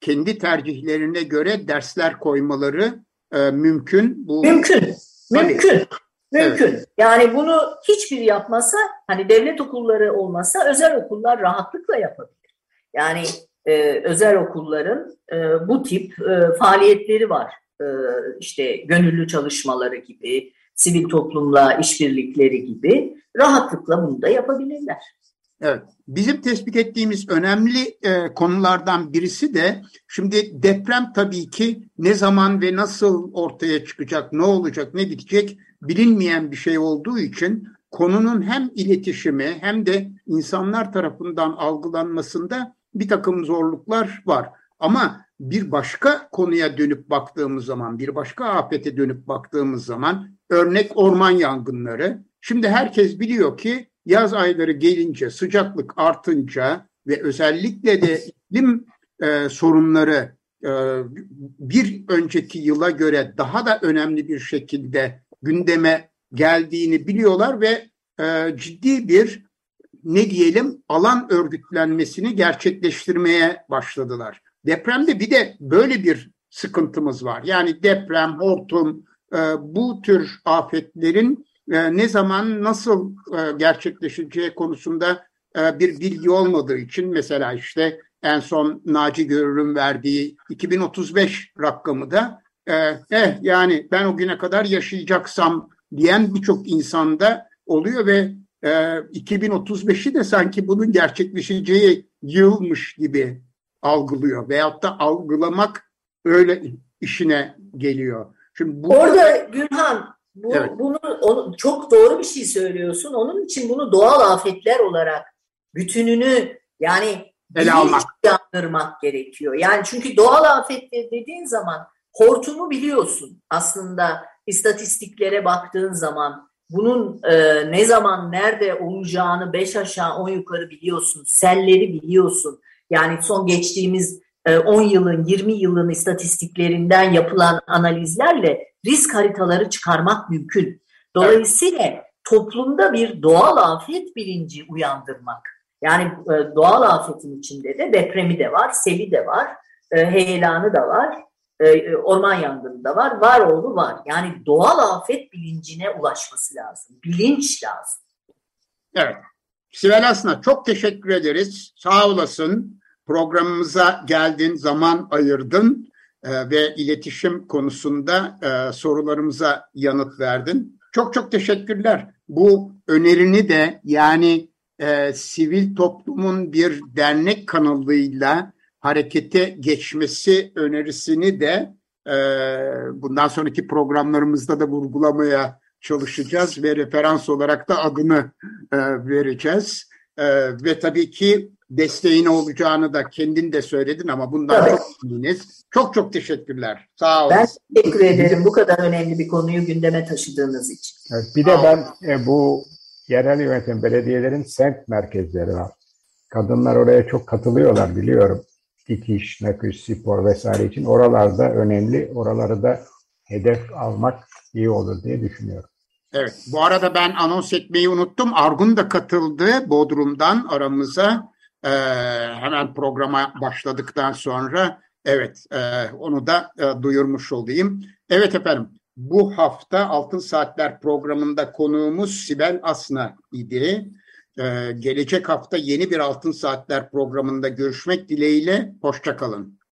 kendi tercihlerine göre dersler koymaları e, mümkün. Bu mümkün, mümkün. Mümkün. Evet. Yani bunu hiçbir yapmasa, hani devlet okulları olmasa özel okullar rahatlıkla yapabilir. Yani e, özel okulların e, bu tip e, faaliyetleri var. E, işte gönüllü çalışmaları gibi, sivil toplumla işbirlikleri gibi rahatlıkla bunu da yapabilirler. Evet. Bizim tespit ettiğimiz önemli e, konulardan birisi de şimdi deprem tabii ki ne zaman ve nasıl ortaya çıkacak, ne olacak, ne bitecek bilinmeyen bir şey olduğu için konunun hem iletişimi hem de insanlar tarafından algılanmasında bir takım zorluklar var. Ama bir başka konuya dönüp baktığımız zaman, bir başka afete dönüp baktığımız zaman örnek orman yangınları. Şimdi herkes biliyor ki yaz ayları gelince, sıcaklık artınca ve özellikle de iklim e, sorunları e, bir önceki yıla göre daha da önemli bir şekilde gündeme geldiğini biliyorlar ve e, ciddi bir ne diyelim alan örgütlenmesini gerçekleştirmeye başladılar. Depremde bir de böyle bir sıkıntımız var. Yani deprem, hortum, e, bu tür afetlerin e, ne zaman nasıl e, gerçekleşeceği konusunda e, bir bilgi olmadığı için mesela işte en son Naci Görür'ün verdiği 2035 rakamı da eh yani ben o güne kadar yaşayacaksam diyen birçok insanda oluyor ve 2035'i de sanki bunun gerçekleşeceği yılmış gibi algılıyor veyahut da algılamak öyle işine geliyor. Şimdi bu... Orada Gülhan Bu, evet. bunu onu, çok doğru bir şey söylüyorsun. Onun için bunu doğal afetler olarak bütününü yani ele almak yandırmak gerekiyor. Yani çünkü doğal afetler dediğin zaman hortumu biliyorsun aslında istatistiklere baktığın zaman bunun e, ne zaman nerede olacağını beş aşağı on yukarı biliyorsun. Selleri biliyorsun. Yani son geçtiğimiz 10 e, yılın 20 yılın istatistiklerinden yapılan analizlerle risk haritaları çıkarmak mümkün. Dolayısıyla toplumda bir doğal afet bilinci uyandırmak. Yani e, doğal afetin içinde de depremi de var, seli de var, e, heyelanı da var, orman yangını da var, var oğlu var. Yani doğal afet bilincine ulaşması lazım. Bilinç lazım. Evet. Sibel Asna çok teşekkür ederiz. Sağ olasın. Programımıza geldin, zaman ayırdın e, ve iletişim konusunda e, sorularımıza yanıt verdin. Çok çok teşekkürler. Bu önerini de yani e, sivil toplumun bir dernek kanalıyla harekete geçmesi önerisini de e, bundan sonraki programlarımızda da vurgulamaya çalışacağız ve referans olarak da adını e, vereceğiz. E, ve tabii ki desteğin olacağını da kendin de söyledin ama bundan evet. çok eminiz. Çok çok teşekkürler. Sağ olun. Ben teşekkür ederim bu kadar önemli bir konuyu gündeme taşıdığınız için. Evet, bir de ben e, bu yerel yönetim belediyelerin semt merkezleri var. Kadınlar oraya çok katılıyorlar biliyorum. Dikiş, nakış, spor vesaire için. Oralarda önemli. Oraları da hedef almak iyi olur diye düşünüyorum. Evet, bu arada ben anons etmeyi unuttum. Argun da katıldı Bodrum'dan aramıza. Ee, hemen programa başladıktan sonra evet e, onu da e, duyurmuş olayım. Evet efendim bu hafta Altın Saatler programında konuğumuz Sibel Asna idi. Ee, gelecek hafta yeni bir Altın Saatler programında görüşmek dileğiyle. Hoşçakalın.